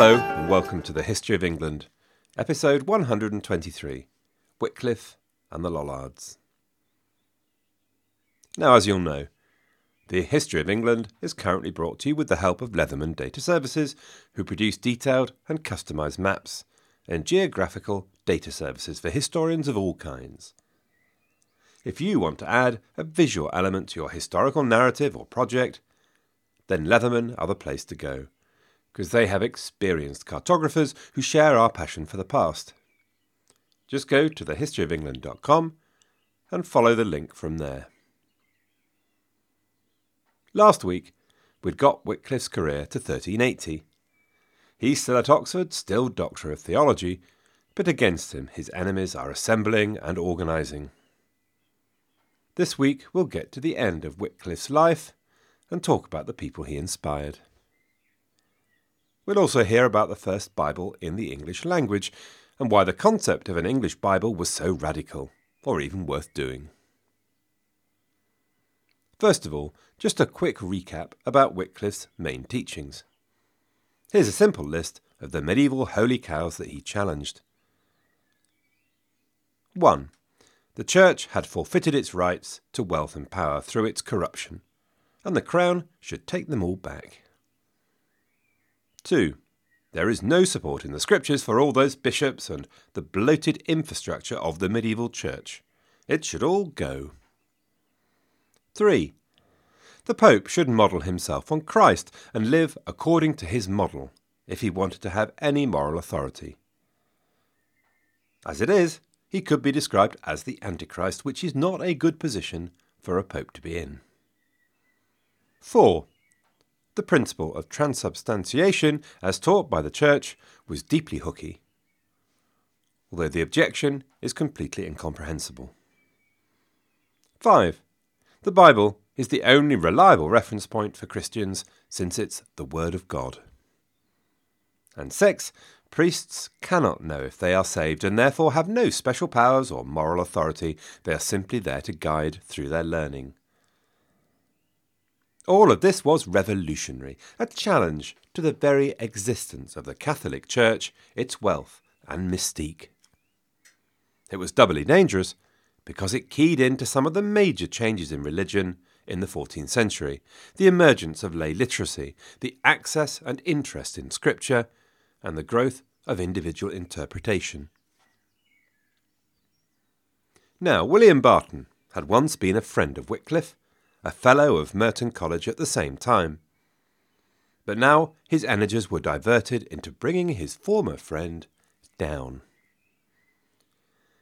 Hello, and welcome to the History of England, episode 123 Wycliffe and the Lollards. Now, as you'll know, the History of England is currently brought to you with the help of Leatherman Data Services, who produce detailed and customised maps and geographical data services for historians of all kinds. If you want to add a visual element to your historical narrative or project, then Leatherman are the place to go, because they have experienced cartographers who share our passion for the past. Just go to thehistoryofengland.com and follow the link from there. Last week, we'd got Wycliffe's career to 1380. He's still at Oxford, still Doctor of Theology, but against him his enemies are assembling and organising. This week we'll get to the end of Wycliffe's life and talk about the people he inspired. We'll also hear about the first Bible in the English language and why the concept of an English Bible was so radical, or even worth doing. First of all, just a quick recap about Wycliffe's main teachings. Here's a simple list of the medieval holy cows that he challenged. 1. The Church had forfeited its rights to wealth and power through its corruption, and the Crown should take them all back. 2. There is no support in the Scriptures for all those bishops and the bloated infrastructure of the medieval Church. It should all go. 3. The Pope should model himself on Christ and live according to his model if he wanted to have any moral authority. As it is, he could be described as the Antichrist, which is not a good position for a pope to be in. 4. The principle of transubstantiation, as taught by the Church, was deeply hooky, although the objection is completely incomprehensible. 5. The Bible is the only reliable reference point for Christians since it's the Word of God. And 6. Priests cannot know if they are saved and therefore have no special powers or moral authority. They are simply there to guide through their learning. All of this was revolutionary, a challenge to the very existence of the Catholic Church, its wealth and mystique. It was doubly dangerous because it keyed into some of the major changes in religion in the 14th century the emergence of lay literacy, the access and interest in Scripture, and the growth of individual interpretation. Now, William Barton had once been a friend of Wycliffe, a fellow of Merton College at the same time. But now his energies were diverted into bringing his former friend down.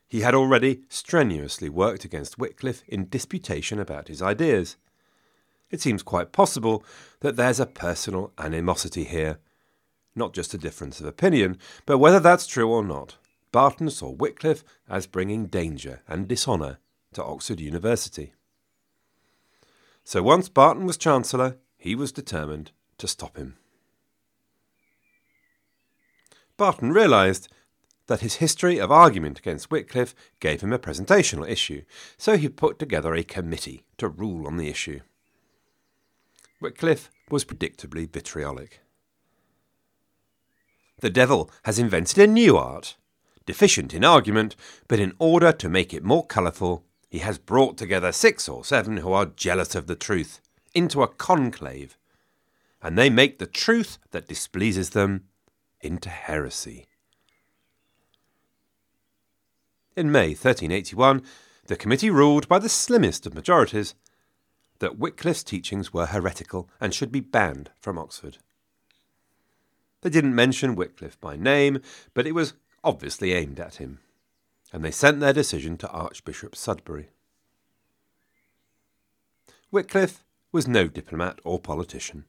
He had already strenuously worked against Wycliffe in disputation about his ideas. It seems quite possible that there's a personal animosity here, not just a difference of opinion, but whether that's true or not, Barton saw Wycliffe as bringing danger and dishonour to Oxford University. So once Barton was Chancellor, he was determined to stop him. Barton realised that his history of argument against Wycliffe gave him a presentational issue, so he put together a committee to rule on the issue. Wycliffe was predictably vitriolic. The devil has invented a new art, deficient in argument, but in order to make it more colourful, he has brought together six or seven who are jealous of the truth into a conclave, and they make the truth that displeases them into heresy. In May 1381, the committee ruled by the slimmest of majorities that Wycliffe's teachings were heretical and should be banned from Oxford. They didn't mention Wycliffe by name, but it was obviously aimed at him, and they sent their decision to Archbishop Sudbury. Wycliffe was no diplomat or politician.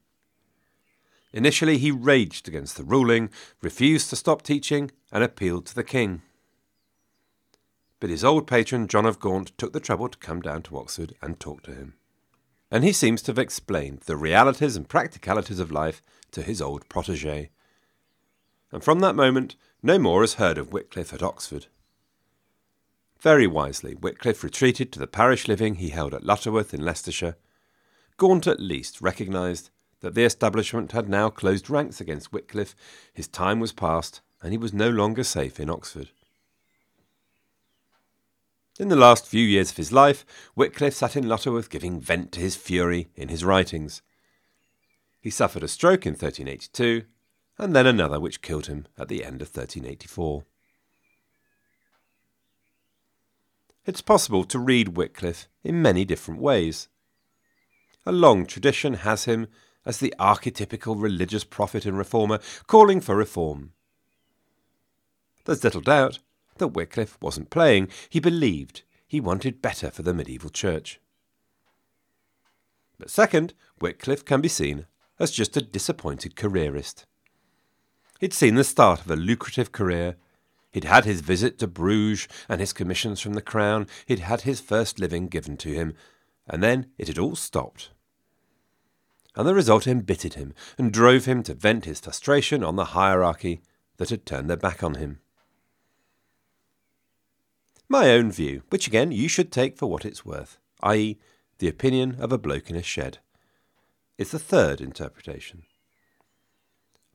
Initially, he raged against the ruling, refused to stop teaching, and appealed to the king. But his old patron, John of Gaunt, took the trouble to come down to Oxford and talk to him. And he seems to have explained the realities and practicalities of life to his old protege, and from that moment no more is heard of Wycliffe at Oxford. Very wisely, Wycliffe retreated to the parish living he held at Lutterworth in Leicestershire. Gaunt at least recognised that the establishment had now closed ranks against Wycliffe, his time was past, and he was no longer safe in Oxford. In the last few years of his life, Wycliffe sat in Lutterworth giving vent to his fury in his writings. He suffered a stroke in 1382, and then another which killed him at the end of 1384. It's possible to read Wycliffe in many different ways. A long tradition has him as the archetypical religious prophet and reformer calling for reform. There's little doubt that Wycliffe wasn't playing, he believed he wanted better for the medieval church. But second, Wycliffe can be seen as just a disappointed careerist. He'd seen the start of a lucrative career. He'd had his visit to Bruges and his commissions from the crown. He'd had his first living given to him. And then it had all stopped. And the result embittered him and drove him to vent his frustration on the hierarchy that had turned their back on him. My own view, which again you should take for what it's worth, i.e., the opinion of a bloke in a shed, is the third interpretation.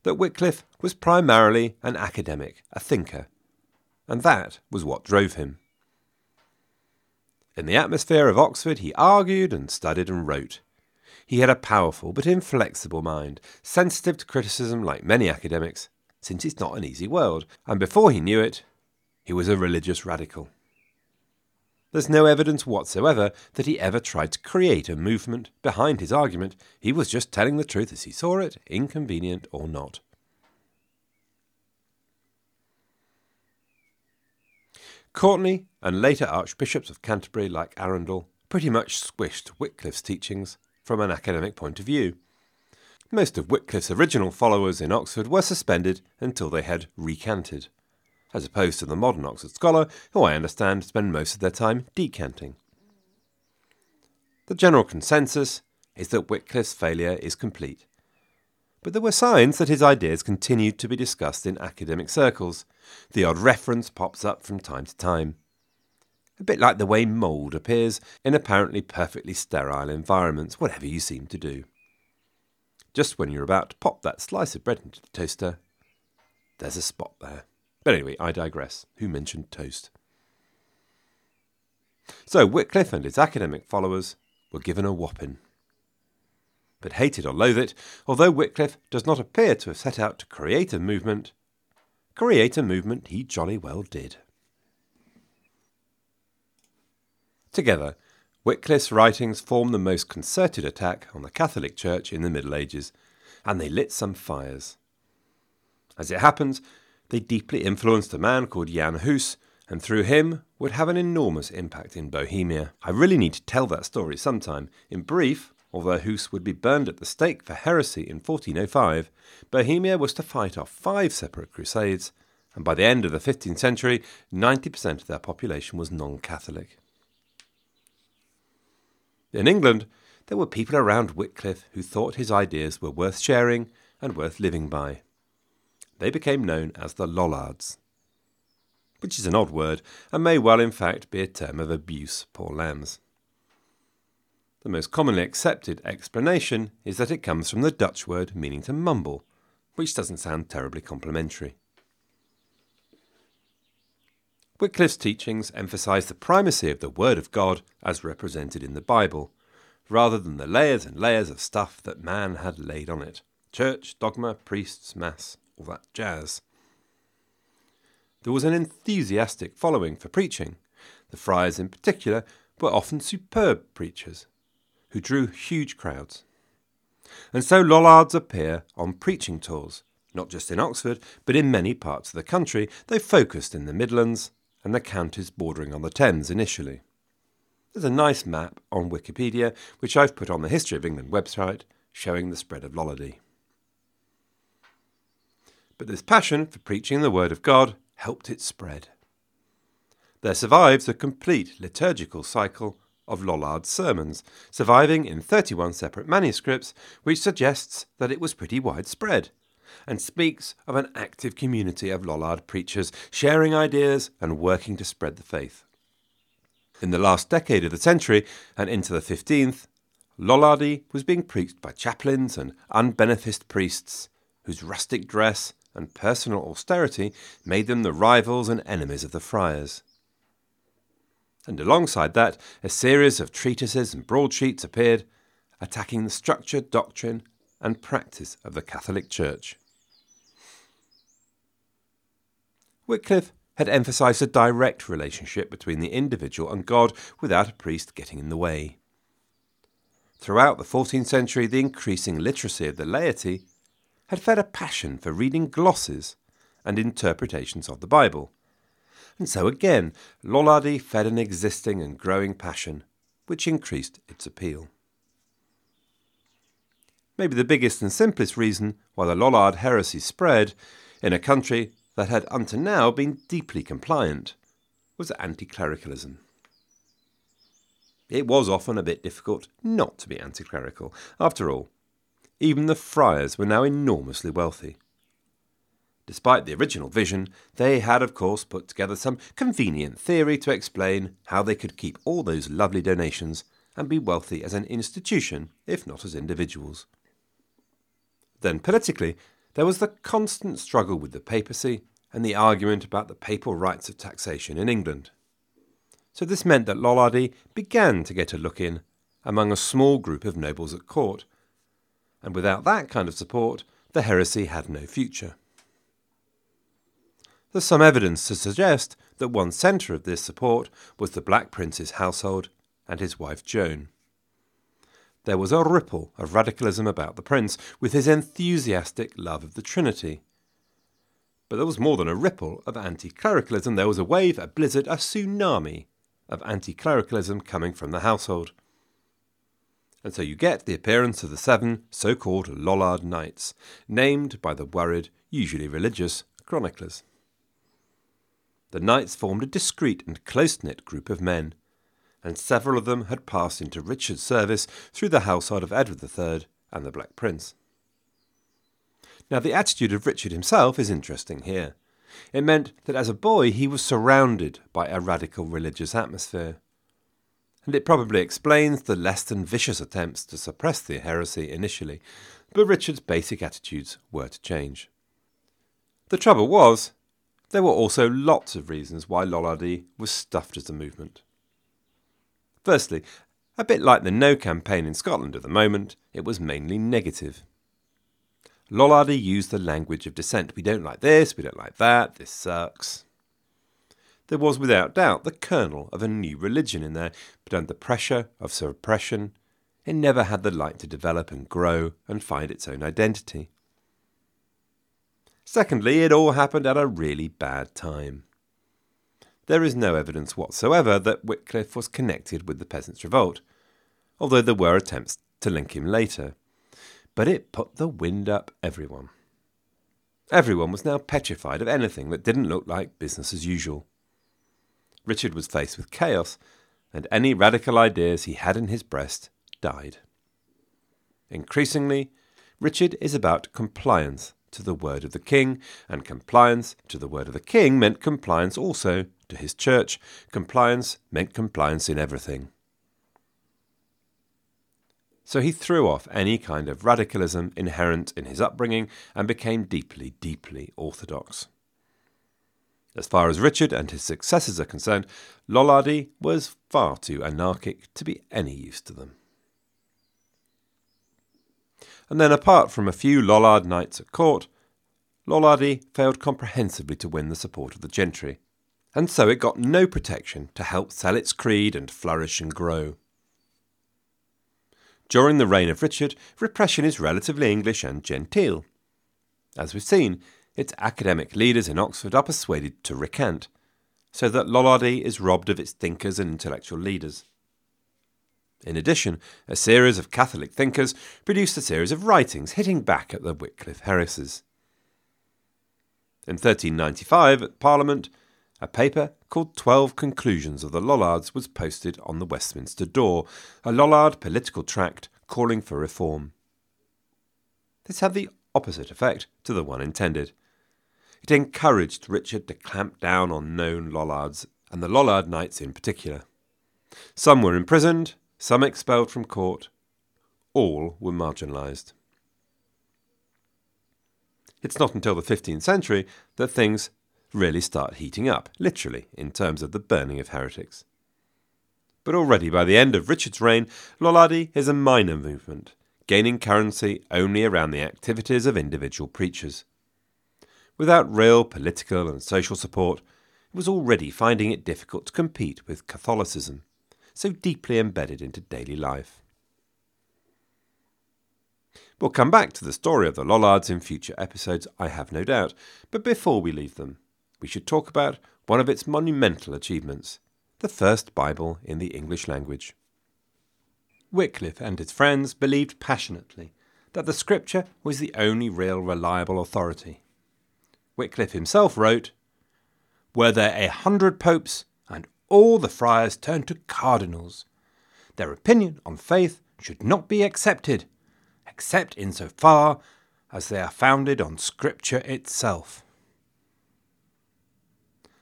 That Wycliffe was primarily an academic, a thinker, and that was what drove him. In the atmosphere of Oxford, he argued and studied and wrote. He had a powerful but inflexible mind, sensitive to criticism like many academics, since it's not an easy world, and before he knew it, he was a religious radical. There's no evidence whatsoever that he ever tried to create a movement behind his argument. He was just telling the truth as he saw it, inconvenient or not. Courtenay and later archbishops of Canterbury, like Arundel, pretty much squished Wycliffe's teachings from an academic point of view. Most of Wycliffe's original followers in Oxford were suspended until they had recanted as opposed to the modern Oxford scholar, who I understand spend most of their time decanting. The general consensus is that Wycliffe's failure is complete. But there were signs that his ideas continued to be discussed in academic circles. The odd reference pops up from time to time. A bit like the way mould appears in apparently perfectly sterile environments, whatever you seem to do. Just when you're about to pop that slice of bread into the toaster, there's a spot there. But anyway, I digress. Who mentioned toast? So Wycliffe and his academic followers were given a whopping. But hated or loathe it, although Wycliffe does not appear to have set out to create a movement, create a movement he jolly well did. Together, Wycliffe's writings form the most concerted attack on the Catholic Church in the Middle Ages, and they lit some fires. As it happens, they deeply influenced a man called Jan Hus, and through him would have an enormous impact in Bohemia. I really need to tell that story sometime. In brief, although Hus would be burned at the stake for heresy in 1405, Bohemia was to fight off five separate crusades, and by the end of the 15th century, 90% of their population was non Catholic. In England, there were people around Wycliffe who thought his ideas were worth sharing and worth living by they became known as the Lollards, which is an odd word and may well in fact be a term of abuse, poor lambs. The most commonly accepted explanation is that it comes from the Dutch word meaning to mumble, which doesn't sound terribly complimentary. Wycliffe's teachings emphasize the primacy of the Word of God as represented in the Bible, rather than the layers and layers of stuff that man had laid on it church, dogma, priests, mass all that jazz. There was an enthusiastic following for preaching. The friars, in particular, were often superb preachers who drew huge crowds. And so Lollards appear on preaching tours, not just in Oxford, but in many parts of the country. They focused in the Midlands and the counties bordering on the Thames initially. There's a nice map on Wikipedia, which I've put on the History of England website, showing the spread of Lollardy. But this passion for preaching the Word of God helped it spread. There survives a complete liturgical cycle of Lollard's sermons, surviving in 31 separate manuscripts, which suggests that it was pretty widespread, and speaks of an active community of Lollard preachers sharing ideas and working to spread the faith. In the last decade of the century and into the 15th, Lollardy was being preached by chaplains and unbeneficed priests, whose rustic dress and personal austerity made them the rivals and enemies of the friars. And alongside that, a series of treatises and broadsheets appeared attacking the structure, doctrine, and practice of the Catholic Church. Wycliffe had emphasized a direct relationship between the individual and God without a priest getting in the way. Throughout the 14th century, the increasing literacy of the laity had fed a passion for reading glosses and interpretations of the Bible. And so again, Lollardy fed an existing and growing passion, which increased its appeal. Maybe the biggest and simplest reason why the Lollard heresy spread in a country that had until now been deeply compliant was anti clericalism. It was often a bit difficult not to be anti clerical. After all, even the friars were now enormously wealthy. Despite the original vision, they had, of course, put together some convenient theory to explain how they could keep all those lovely donations and be wealthy as an institution, if not as individuals. Then, politically, there was the constant struggle with the papacy and the argument about the papal rights of taxation in England. So, this meant that Lollardy began to get a look in among a small group of nobles at court, and without that kind of support, the heresy had no future. There's some evidence to suggest that one centre of this support was the Black Prince's household and his wife Joan there was a ripple of radicalism about the prince, with his enthusiastic love of the Trinity. But there was more than a ripple of anti clericalism, there was a wave, a blizzard, a tsunami of anti clericalism coming from the household. And so you get the appearance of the seven so called Lollard Knights, named by the worried, usually religious, chroniclers. The knights formed a discreet and close knit group of men and several of them had passed into Richard's service through the household of Edward III and the Black Prince. Now, the attitude of Richard himself is interesting here. It meant that as a boy he was surrounded by a radical religious atmosphere. And it probably explains the less than vicious attempts to suppress the heresy initially, but Richard's basic attitudes were to change. The trouble was, there were also lots of reasons why Lollardy was stuffed as a movement. Firstly, a bit like the No campaign in Scotland at the moment, it was mainly negative. Lollardy used the language of dissent. We don't like this, we don't like that, this sucks. There was without doubt the kernel of a new religion in there, but under pressure of suppression, it never had the light to develop and grow and find its own identity. Secondly, it all happened at a really bad time there is no evidence whatsoever that Wycliffe was connected with the Peasants' Revolt, although there were attempts to link him later. But it put the wind up everyone. Everyone was now petrified of anything that didn't look like business as usual. Richard was faced with chaos, and any radical ideas he had in his breast died. Increasingly, Richard is about compliance to the word of the king, and compliance to the word of the king meant compliance also to his church. Compliance meant compliance in everything. So he threw off any kind of radicalism inherent in his upbringing and became deeply, deeply orthodox. As far as Richard and his successors are concerned, Lollardy was far too anarchic to be any use to them. And then, apart from a few Lollard knights at court, Lollardy failed comprehensively to win the support of the gentry, and so it got no protection to help sell its creed and flourish and grow. During the reign of Richard, repression is relatively English and genteel. As we've seen, its academic leaders in Oxford are persuaded to recant, so that Lollardy is robbed of its thinkers and intellectual leaders. In addition, a series of Catholic thinkers produced a series of writings hitting back at the Wycliffe heresies. In 1395, at Parliament, a paper called Twelve Conclusions of the Lollards was posted on the Westminster door, a Lollard political tract calling for reform. This had the opposite effect to the one intended. It encouraged Richard to clamp down on known Lollards, and the Lollard knights in particular. Some were imprisoned, some expelled from court, all were marginalised. It's not until the 15th century that things really start heating up, literally, in terms of the burning of heretics. But already by the end of Richard's reign, Lollardy is a minor movement, gaining currency only around the activities of individual preachers. Without real political and social support, it was already finding it difficult to compete with Catholicism, so deeply embedded into daily life. We'll come back to the story of the Lollards in future episodes, I have no doubt, but before we leave them, we should talk about one of its monumental achievements the first Bible in the English language. Wycliffe and his friends believed passionately that the Scripture was the only real reliable authority. Wycliffe himself wrote, Were there a hundred popes, all the friars turned to cardinals, their opinion on faith should not be accepted, except in so far as they are founded on Scripture itself.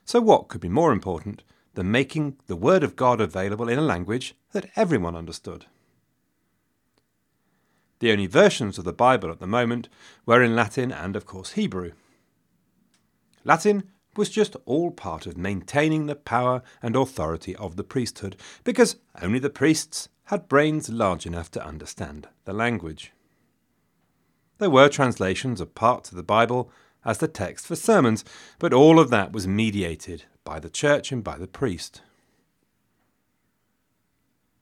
So, what could be more important than making the Word of God available in a language that everyone understood? The only versions of the Bible at the moment were in Latin and, of course, Hebrew. Latin was just all part of maintaining the power and authority of the priesthood, because only the priests had brains large enough to understand the language. There were translations of parts of the Bible as the text for sermons, but all of that was mediated by the church and by the priest.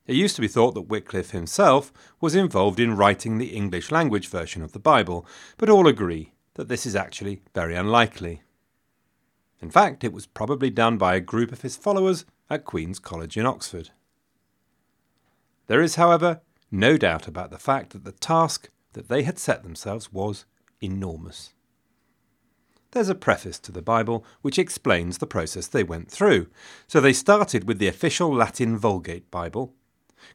It used to be thought that Wycliffe himself was involved in writing the English language version of the Bible, but all agree that this is actually very unlikely. In fact, it was probably done by a group of his followers at Queen's College in Oxford. There is, however, no doubt about the fact that the task that they had set themselves was enormous. There's a preface to the Bible which explains the process they went through. So they started with the official Latin Vulgate Bible,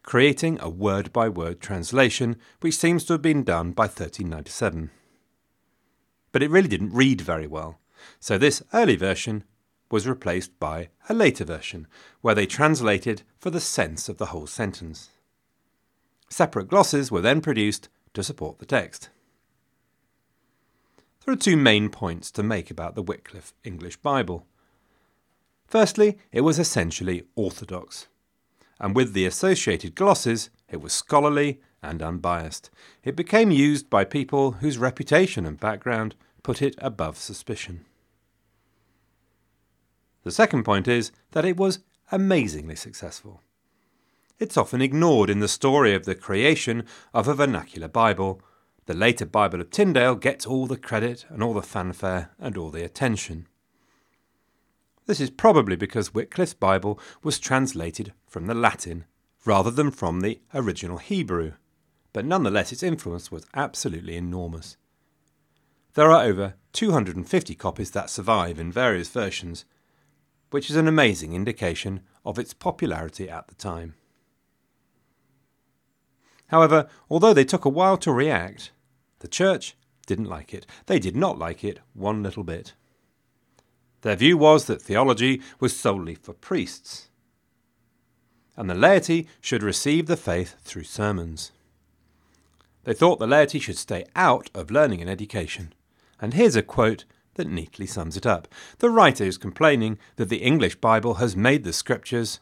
creating a word by word translation which seems to have been done by 1397. But it really didn't read very well, so this early version was replaced by a later version, where they translated for the sense of the whole sentence. Separate glosses were then produced to support the text. There are two main points to make about the Wycliffe English Bible. Firstly, it was essentially orthodox, and with the associated glosses, it was scholarly and unbiased. It became used by people whose reputation and background put it above suspicion. The second point is that it was amazingly successful. It's often ignored in the story of the creation of a vernacular Bible. The later Bible of Tyndale gets all the credit and all the fanfare and all the attention. This is probably because Wycliffe's Bible was translated from the Latin rather than from the original Hebrew, but nonetheless its influence was absolutely enormous. There are over 250 copies that survive in various versions, which is an amazing indication of its popularity at the time. However, although they took a while to react, the church didn't like it. They did not like it one little bit. Their view was that theology was solely for priests, and the laity should receive the faith through sermons. They thought the laity should stay out of learning and education. And here's a quote that neatly sums it up. The writer is complaining that the English Bible has made the scriptures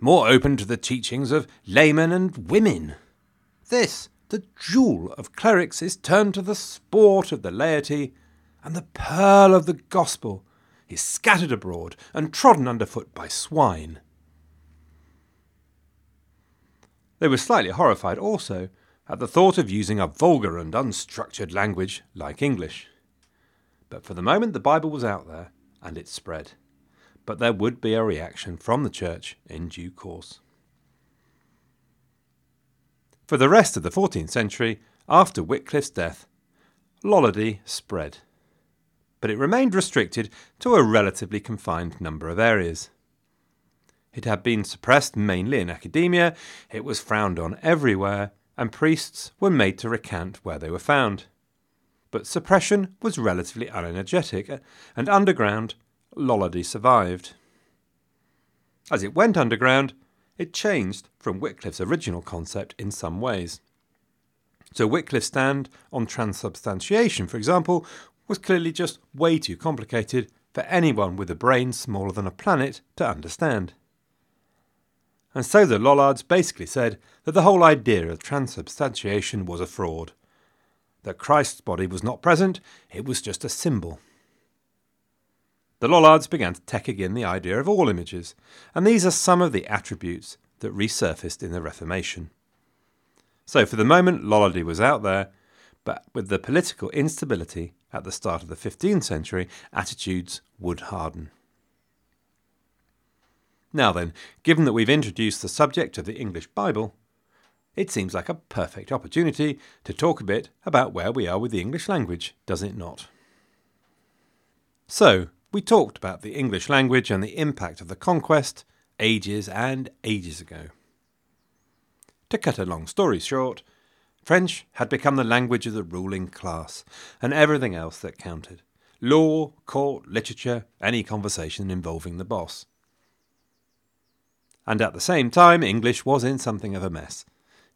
more open to the teachings of laymen and women. This, the jewel of clerics, is turned to the sport of the laity, and the pearl of the gospel is scattered abroad and trodden underfoot by swine. They were slightly horrified also at the thought of using a vulgar and unstructured language like English. But for the moment, the Bible was out there, and it spread but there would be a reaction from the church in due course. For the rest of the 14th century, after Wycliffe's death, Lollardy spread, but it remained restricted to a relatively confined number of areas. It had been suppressed mainly in academia, it was frowned on everywhere, and priests were made to recant where they were found. But suppression was relatively unenergetic, uh, and underground Lollardy survived. As it went underground, it changed from Wycliffe's original concept in some ways. So Wycliffe's stand on transubstantiation, for example, was clearly just way too complicated for anyone with a brain smaller than a planet to understand. And so the Lollards basically said that the whole idea of transubstantiation was a fraud. That Christ's body was not present, it was just a symbol. The Lollards began to take again the idea of all images, and these are some of the attributes that resurfaced in the Reformation. So for the moment, Lollardy was out there, but with the political instability at the start of the 15th century, attitudes would harden. Now then, given that we've introduced the subject of the English Bible, it seems like a perfect opportunity to talk a bit about where we are with the English language, does it not? So, we talked about the English language and the impact of the conquest ages and ages ago. To cut a long story short, French had become the language of the ruling class and everything else that counted law, court, literature, any conversation involving the boss. And at the same time, English was in something of a mess,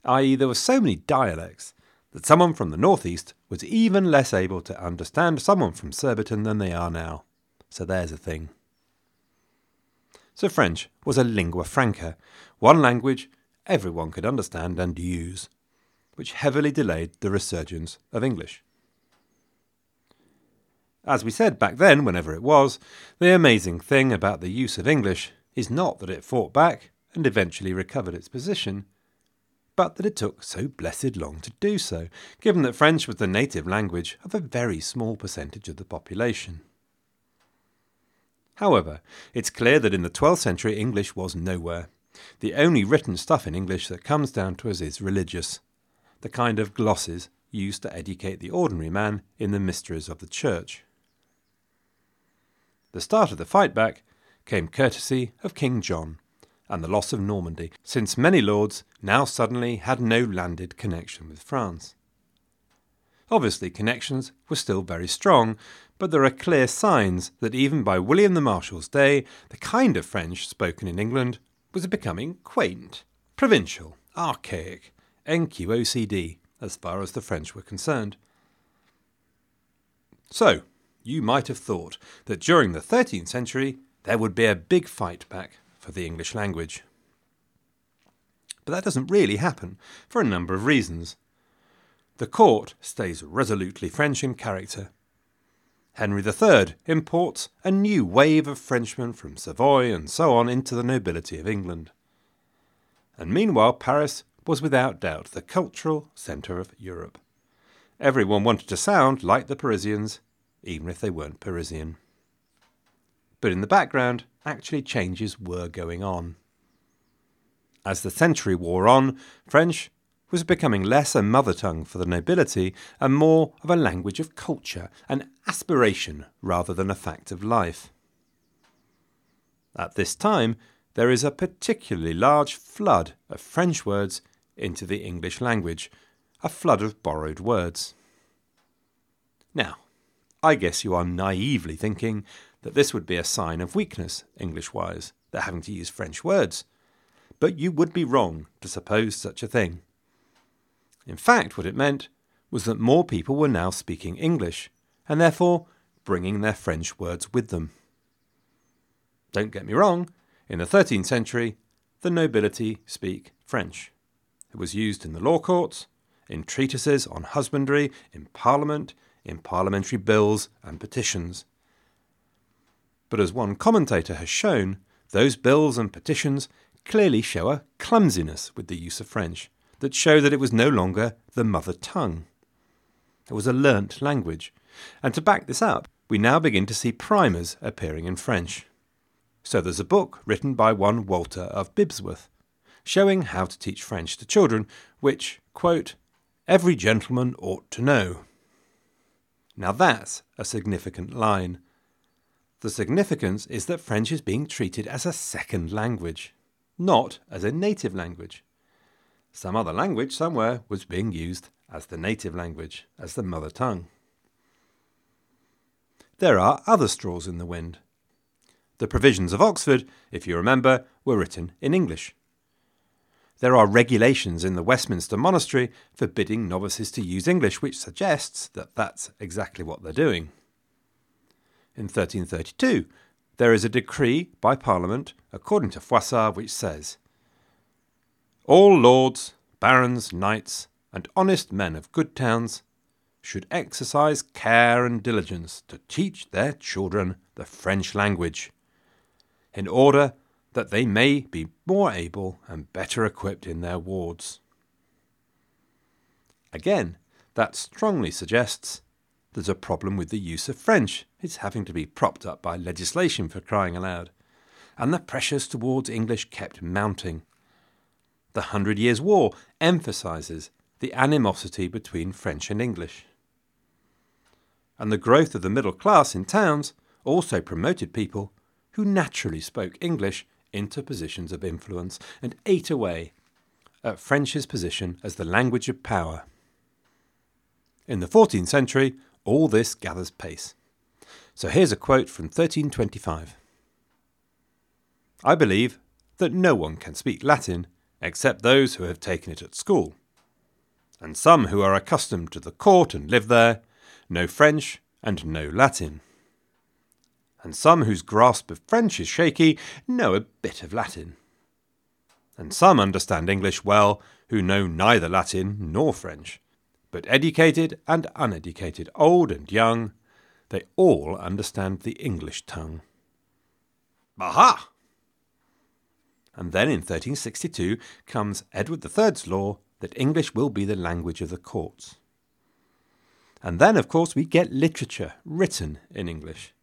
i.e., there were so many dialects that someone from the northeast was even less able to understand someone from Surbiton than they are now. So there's a thing. So French was a lingua franca, one language everyone could understand and use, which heavily delayed the resurgence of English. As we said back then, whenever it was, the amazing thing about the use of English is not that it fought back and eventually recovered its position, but that it took so blessed long to do so, given that French was the native language of a very small percentage of the population. However, it's clear that in the 12th century English was nowhere. The only written stuff in English that comes down to us is religious, the kind of glosses used to educate the ordinary man in the mysteries of the Church. The start of the fight back came courtesy of King John and the loss of Normandy, since many lords now suddenly had no landed connection with France. Obviously, connections were still very strong, but there are clear signs that even by William the Marshal's day, the kind of French spoken in England was becoming quaint, provincial, archaic, NQOCD, as far as the French were concerned. So, you might have thought that during the 13th century there would be a big fight back for the English language. But that doesn't really happen for a number of reasons. The court stays resolutely French in character, Henry III imports a new wave of Frenchmen from Savoy and so on into the nobility of England. And meanwhile, Paris was without doubt the cultural centre of Europe. Everyone wanted to sound like the Parisians, even if they weren't Parisian. But in the background, actually changes were going on. As the century wore on, French was becoming less a mother tongue for the nobility and more of a language of culture, an aspiration rather than a fact of life. At this time, there is a particularly large flood of French words into the English language, a flood of borrowed words. Now, I guess you are naively thinking that this would be a sign of weakness, English wise, that having to use French words. But you would be wrong to suppose such a thing. In fact, what it meant was that more people were now speaking English, and therefore bringing their French words with them. Don't get me wrong, in the 13th century, the nobility speak French. It was used in the law courts, in treatises on husbandry, in Parliament, in parliamentary bills and petitions. But as one commentator has shown, those bills and petitions clearly show a clumsiness with the use of French that show that it was no longer the mother tongue. It was a learnt language. And to back this up, we now begin to see primers appearing in French. So there's a book written by one Walter of Bibbesworth, showing how to teach French to children, which, quote, every gentleman ought to know. Now that's a significant line. The significance is that French is being treated as a second language, not as a native language. Some other language somewhere was being used as the native language, as the mother tongue. There are other straws in the wind. The provisions of Oxford, if you remember, were written in English. there are regulations in the Westminster Monastery forbidding novices to use English, which suggests that that's exactly what they're doing. In 1332, there is a decree by Parliament, according to Froissart, which says All lords, barons, knights, and honest men of good towns should exercise care and diligence to teach their children the French language, in order that they may be more able and better equipped in their wards. Again, that strongly suggests there's a problem with the use of French. It's having to be propped up by legislation for crying aloud. And the pressures towards English kept mounting. The Hundred Years' War emphasises the animosity between French and English. And the growth of the middle class in towns also promoted people who naturally spoke English into positions of influence and ate away at French's position as the language of power. In the 14th century, all this gathers pace. So here's a quote from 1325 I believe that no one can speak Latin except those who have taken it at school. And some who are accustomed to the court and live there know French and know Latin. And some whose grasp of French is shaky know a bit of Latin. And some understand English well who know neither Latin nor French but educated and uneducated, old and young, they all understand the English tongue. Aha! And then in 1362 comes Edward III's law that English will be the language of the courts. And then, of course, we get literature written in English.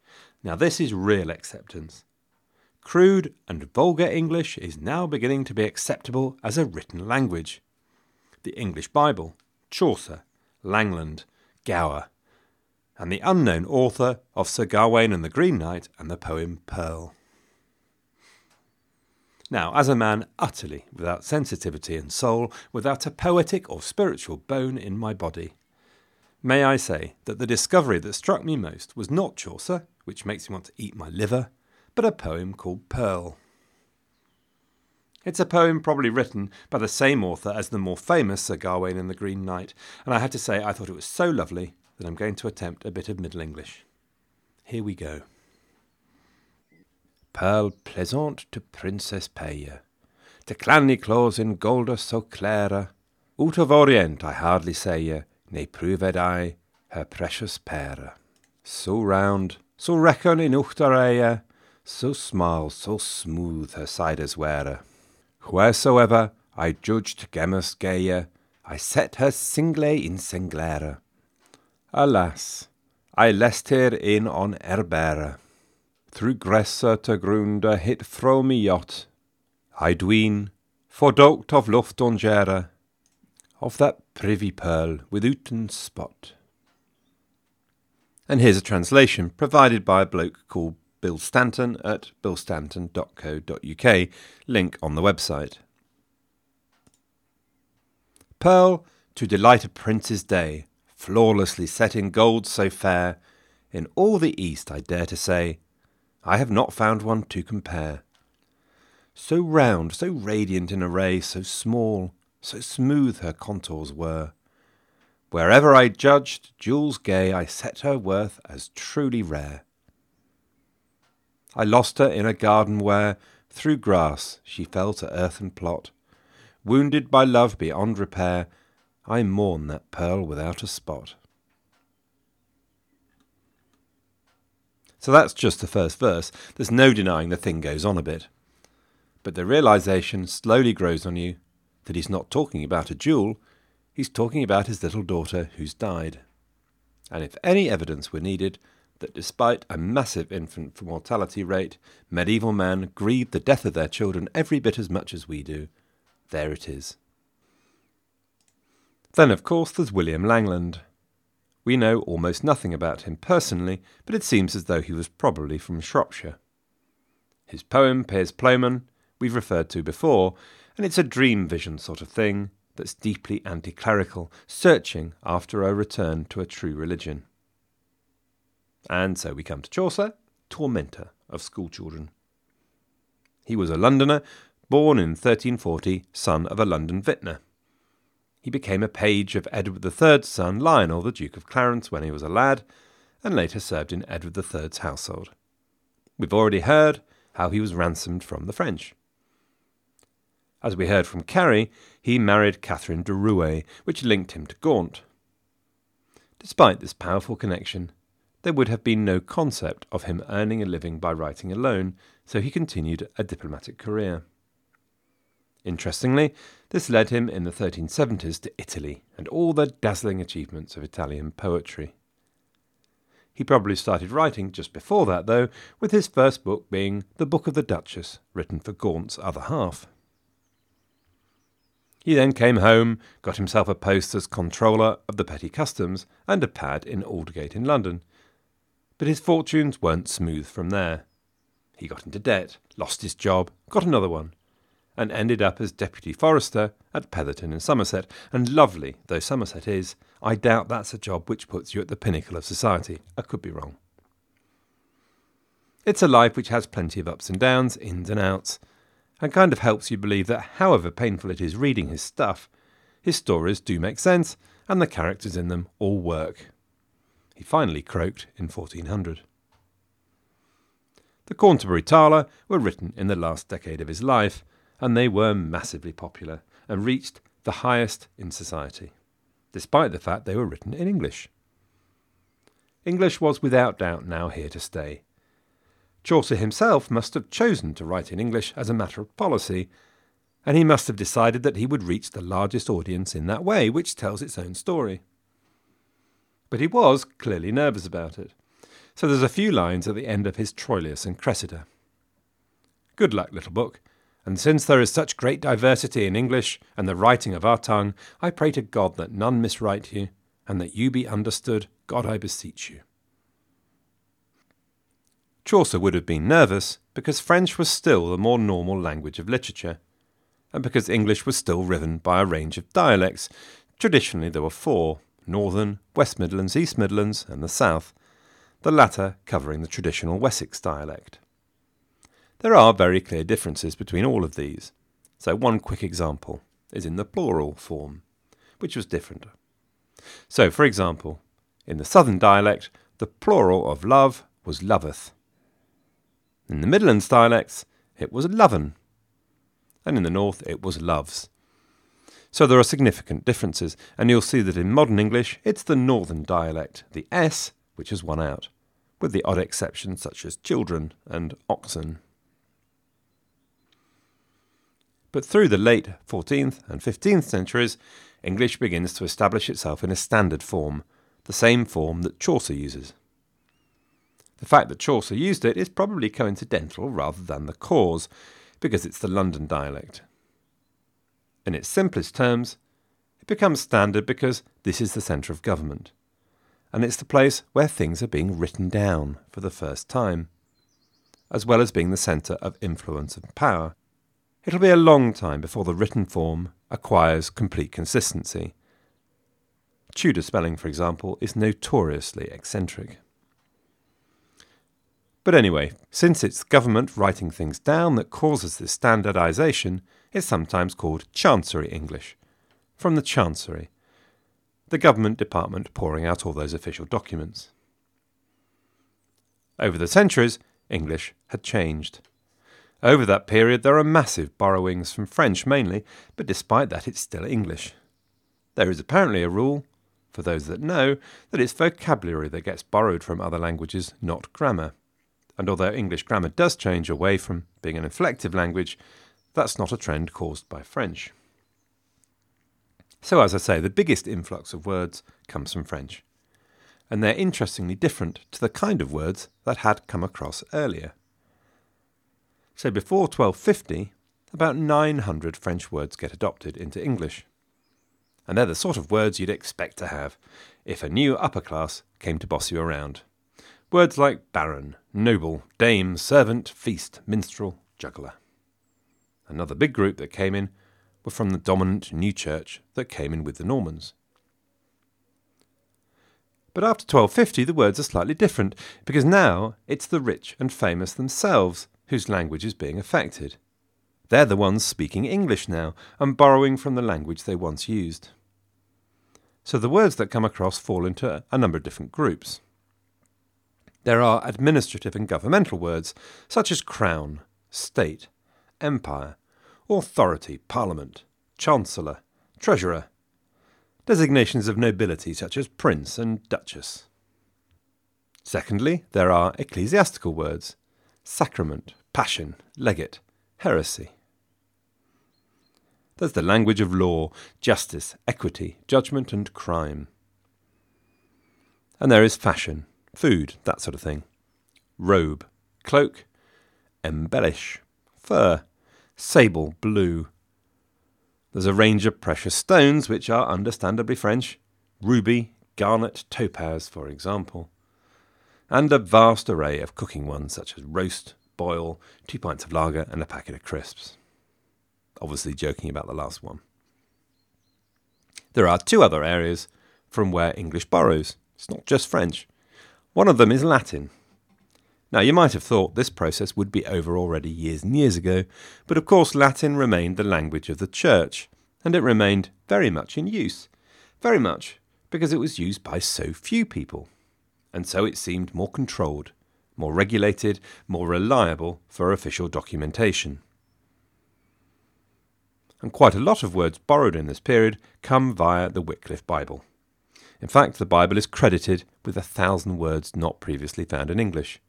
Now, this is real acceptance. Crude and vulgar English is now beginning to be acceptable as a written language. The English Bible, Chaucer, Langland, Gower, and the unknown author of Sir Gawain and the Green Knight and the poem Pearl. Now, as a man utterly without sensitivity and soul, without a poetic or spiritual bone in my body, may I say that the discovery that struck me most was not Chaucer, which makes me want to eat my liver, but a poem called Pearl. It's a poem probably written by the same author as the more famous Sir Gawain and the Green Knight, and I had to say I thought it was so lovely that I'm going to attempt a bit of Middle English. Here we go. Pearl plaisante to Princess Paye, to clanny claws in golda so clara, out of Orient I hardly say, ne proved I her precious pair. So round, so reckon in uchtareia, so small, so smooth her siders were. Wheresoever I judged Gemmas gayer, I set her single in singlere. Alas, I lest her in on erbere. Through gressa to grunda hit fro me yacht. I dween, fordocht of luft ongere, of that privy pearl withouten spot. And here's a translation provided by a bloke called Bill Stanton at billstanton.co.uk, link on the website. Pearl, to delight a prince's day, flawlessly set in gold so fair, in all the East I dare to say, I have not found one to compare. So round, so radiant in array, so small, so smooth her contours were. Wherever I judged jewels gay, I set her worth as truly rare. I lost her in a garden where, through grass, she fell to earthen plot. Wounded by love beyond repair, I mourn that pearl without a spot. So that's just the first verse. There's no denying the thing goes on a bit. But the realization slowly grows on you that he's not talking about a jewel, he's talking about his little daughter who's died. And if any evidence were needed, that despite a massive infant mortality rate, medieval man grieved the death of their children every bit as much as we do. There it is. Then, of course, there's William Langland. We know almost nothing about him personally, but it seems as though he was probably from Shropshire. His poem, Piers Plowman, we've referred to before, and it's a dream vision sort of thing that's deeply anti clerical, searching after a return to a true religion. And so we come to Chaucer, tormentor of schoolchildren. He was a Londoner, born in 1340, son of a London vintner. He became a page of Edward III's son, Lionel, the Duke of Clarence, when he was a lad, and later served in Edward III's household. We've already heard how he was ransomed from the French. As we heard from Carey, he married Catherine de Rouet, which linked him to Gaunt. Despite this powerful connection, there would have been no concept of him earning a living by writing alone, so he continued a diplomatic career. Interestingly, this led him in the 1370s to Italy and all the dazzling achievements of Italian poetry. He probably started writing just before that, though, with his first book being The Book of the Duchess, written for Gaunt's other half. He then came home, got himself a post as Controller of the Petty Customs and a pad in Aldgate in London. But his fortunes weren't smooth from there. He got into debt, lost his job, got another one, and ended up as Deputy Forester at Petherton in Somerset. And lovely though Somerset is, I doubt that's a job which puts you at the pinnacle of society. I could be wrong. It's a life which has plenty of ups and downs, ins and outs, and kind of helps you believe that however painful it is reading his stuff, his stories do make sense and the characters in them all work. He finally croaked in 1400. The Canterbury Tales were written in the last decade of his life, and they were massively popular and reached the highest in society, despite the fact they were written in English. English was without doubt now here to stay. Chaucer himself must have chosen to write in English as a matter of policy, and he must have decided that he would reach the largest audience in that way, which tells its own story. But he was clearly nervous about it, so there's a few lines at the end of his Troilus and Cressida. Good luck, little book. And since there is such great diversity in English and the writing of our tongue, I pray to God that none miswrite you, and that you be understood, God I beseech you. Chaucer would have been nervous because French was still the more normal language of literature, and because English was still riven by a range of dialects. Traditionally, there were four Northern, West Midlands, East Midlands, and the South, the latter covering the traditional Wessex dialect. There are very clear differences between all of these. So, one quick example is in the plural form, which was different. So, for example, in the southern dialect, the plural of love was loveth. In the Midlands dialects, it was loven. And in the north, it was loves. So there are significant differences, and you'll see that in modern English, it's the northern dialect, the S, which has won out, with the odd exceptions such as children and oxen. But through the late 14th and 15th centuries, English begins to establish itself in a standard form, the same form that Chaucer uses. The fact that Chaucer used it is probably coincidental rather than the cause, because it's the London dialect. In its simplest terms, it becomes standard because this is the centre of government, and it's the place where things are being written down for the first time, as well as being the centre of influence and power. It'll be a long time before the written form acquires complete consistency. Tudor spelling, for example, is notoriously eccentric. But anyway, since it's government writing things down that causes this standardization, it's sometimes called Chancery English, from the Chancery, the government department pouring out all those official documents. Over the centuries, English had changed. Over that period, there are massive borrowings from French mainly, but despite that, it's still English. There is apparently a rule, for those that know, that it's vocabulary that gets borrowed from other languages, not grammar. And although English grammar does change away from being an inflective language, that's not a trend caused by French. So, as I say, the biggest influx of words comes from French. And they're interestingly different to the kind of words that had come across earlier. So before 1250, about 900 French words get adopted into English. And they're the sort of words you'd expect to have if a new upper class came to boss you around. Words like baron, noble, dame, servant, feast, minstrel, juggler. Another big group that came in were from the dominant new church that came in with the Normans. But after 1250, the words are slightly different, because now it's the rich and famous themselves whose language is being affected. They're the ones speaking English now and borrowing from the language they once used. So the words that come across fall into a number of different groups. There are administrative and governmental words such as crown, state, empire, authority, parliament, chancellor, treasurer, designations of nobility such as prince and duchess. Secondly, there are ecclesiastical words sacrament, passion, legate, heresy. There's the language of law, justice, equity, judgment, and crime. And there is fashion, food, that sort of thing. Robe, cloak, embellish, fur, sable, blue. There's a range of precious stones which are understandably French ruby, garnet, topaz, for example. And a vast array of cooking ones such as roast, boil, two pints of lager, and a packet of crisps. Obviously, joking about the last one. There are two other areas from where English borrows. It's not just French. One of them is Latin. Now, you might have thought this process would be over already years and years ago, but of course, Latin remained the language of the Church, and it remained very much in use. Very much because it was used by so few people, and so it seemed more controlled, more regulated, more reliable for official documentation. And quite a lot of words borrowed in this period come via the Wycliffe Bible. In fact, the Bible is credited with a thousand words not previously found in English.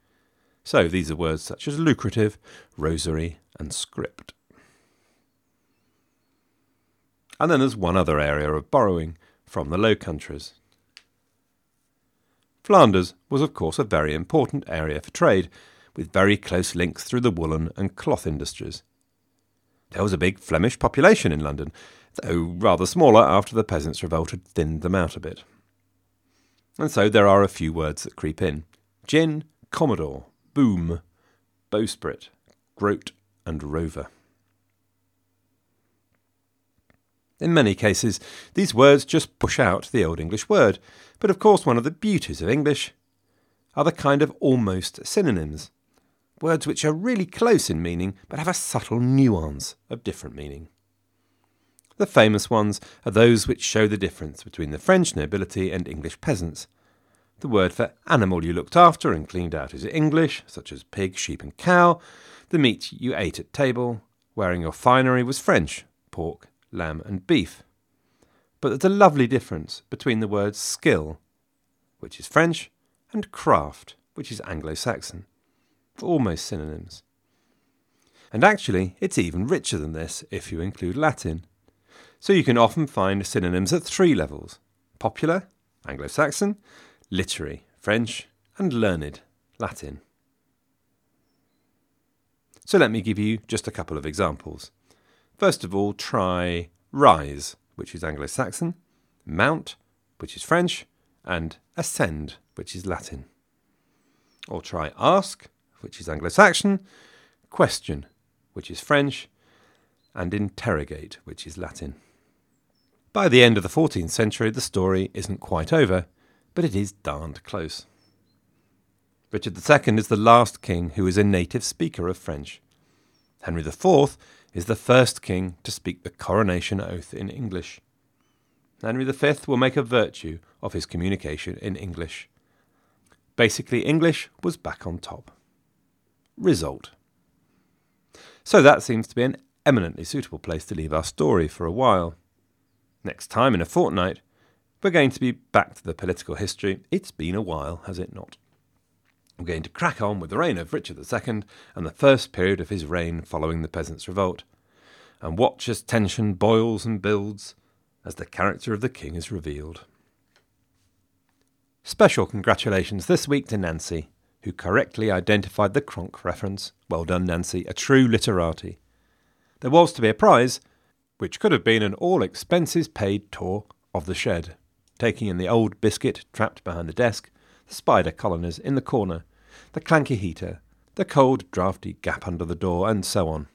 So these are words such as lucrative, rosary, and script. And then there's one other area of borrowing from the Low Countries. Flanders was, of course, a very important area for trade, with very close links through the woolen and cloth industries. There was a big Flemish population in London, though rather smaller after the Peasants' Revolt had thinned them out a bit. And so there are a few words that creep in gin, commodore, boom, bowsprit, groat, and rover. In many cases, these words just push out the Old English word, but of course, one of the beauties of English are the kind of almost synonyms. Words which are really close in meaning but have a subtle nuance of different meaning. The famous ones are those which show the difference between the French nobility and English peasants. The word for animal you looked after and cleaned out is English, such as pig, sheep, and cow. The meat you ate at table, wearing your finery, was French, pork, lamb, and beef. But there's a lovely difference between the words skill, which is French, and craft, which is Anglo Saxon. Almost synonyms. And actually, it's even richer than this if you include Latin. So you can often find synonyms at three levels popular, Anglo Saxon, literary, French, and learned, Latin. So let me give you just a couple of examples. First of all, try rise, which is Anglo Saxon, mount, which is French, and ascend, which is Latin. Or try ask, which is Anglo Saxon, question, which is French, and interrogate, which is Latin. By the end of the 14th century, the story isn't quite over, but it is darned close. Richard II is the last king who is a native speaker of French. Henry IV is the first king to speak the coronation oath in English. Henry V will make a virtue of his communication in English. Basically, English was back on top. Result. So that seems to be an eminently suitable place to leave our story for a while. Next time, in a fortnight, we're going to be back to the political history. It's been a while, has it not? We're going to crack on with the reign of Richard II and the first period of his reign following the Peasants' Revolt, and watch as tension boils and builds as the character of the king is revealed. Special congratulations this week to Nancy, who correctly identified the Kronk reference. Well done, Nancy, a true literati. There was to be a prize, which could have been an all expenses paid tour of the shed, taking in the old biscuit trapped behind the desk, the spider colonies in the corner, the clanky heater, the cold, draughty gap under the door, and so on.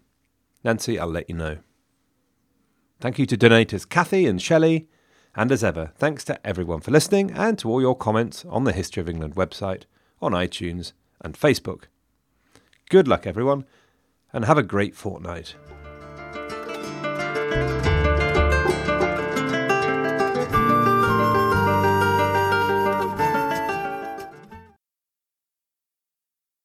Nancy, I'll let you know. Thank you to donators Kathy and Shelley, and as ever, thanks to everyone for listening and to all your comments on the History of England website, on iTunes, and Facebook. Good luck, everyone, and have a great fortnight.